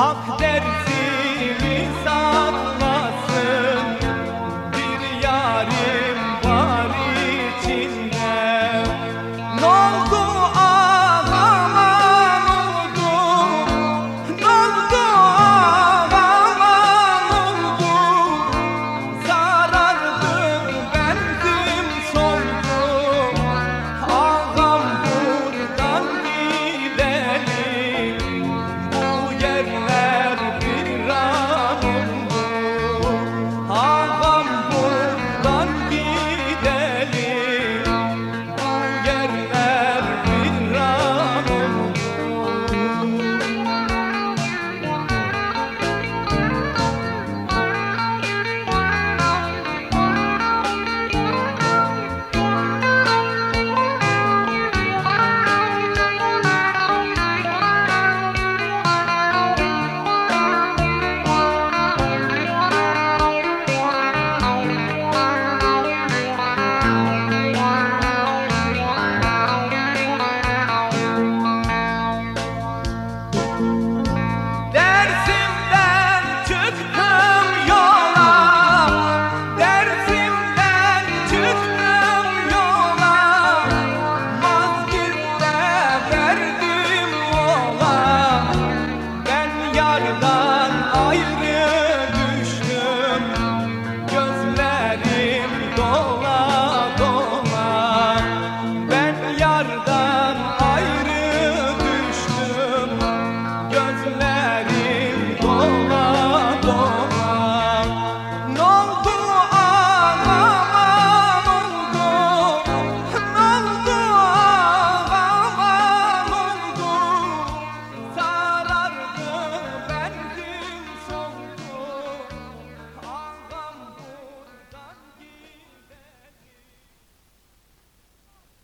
hawk day.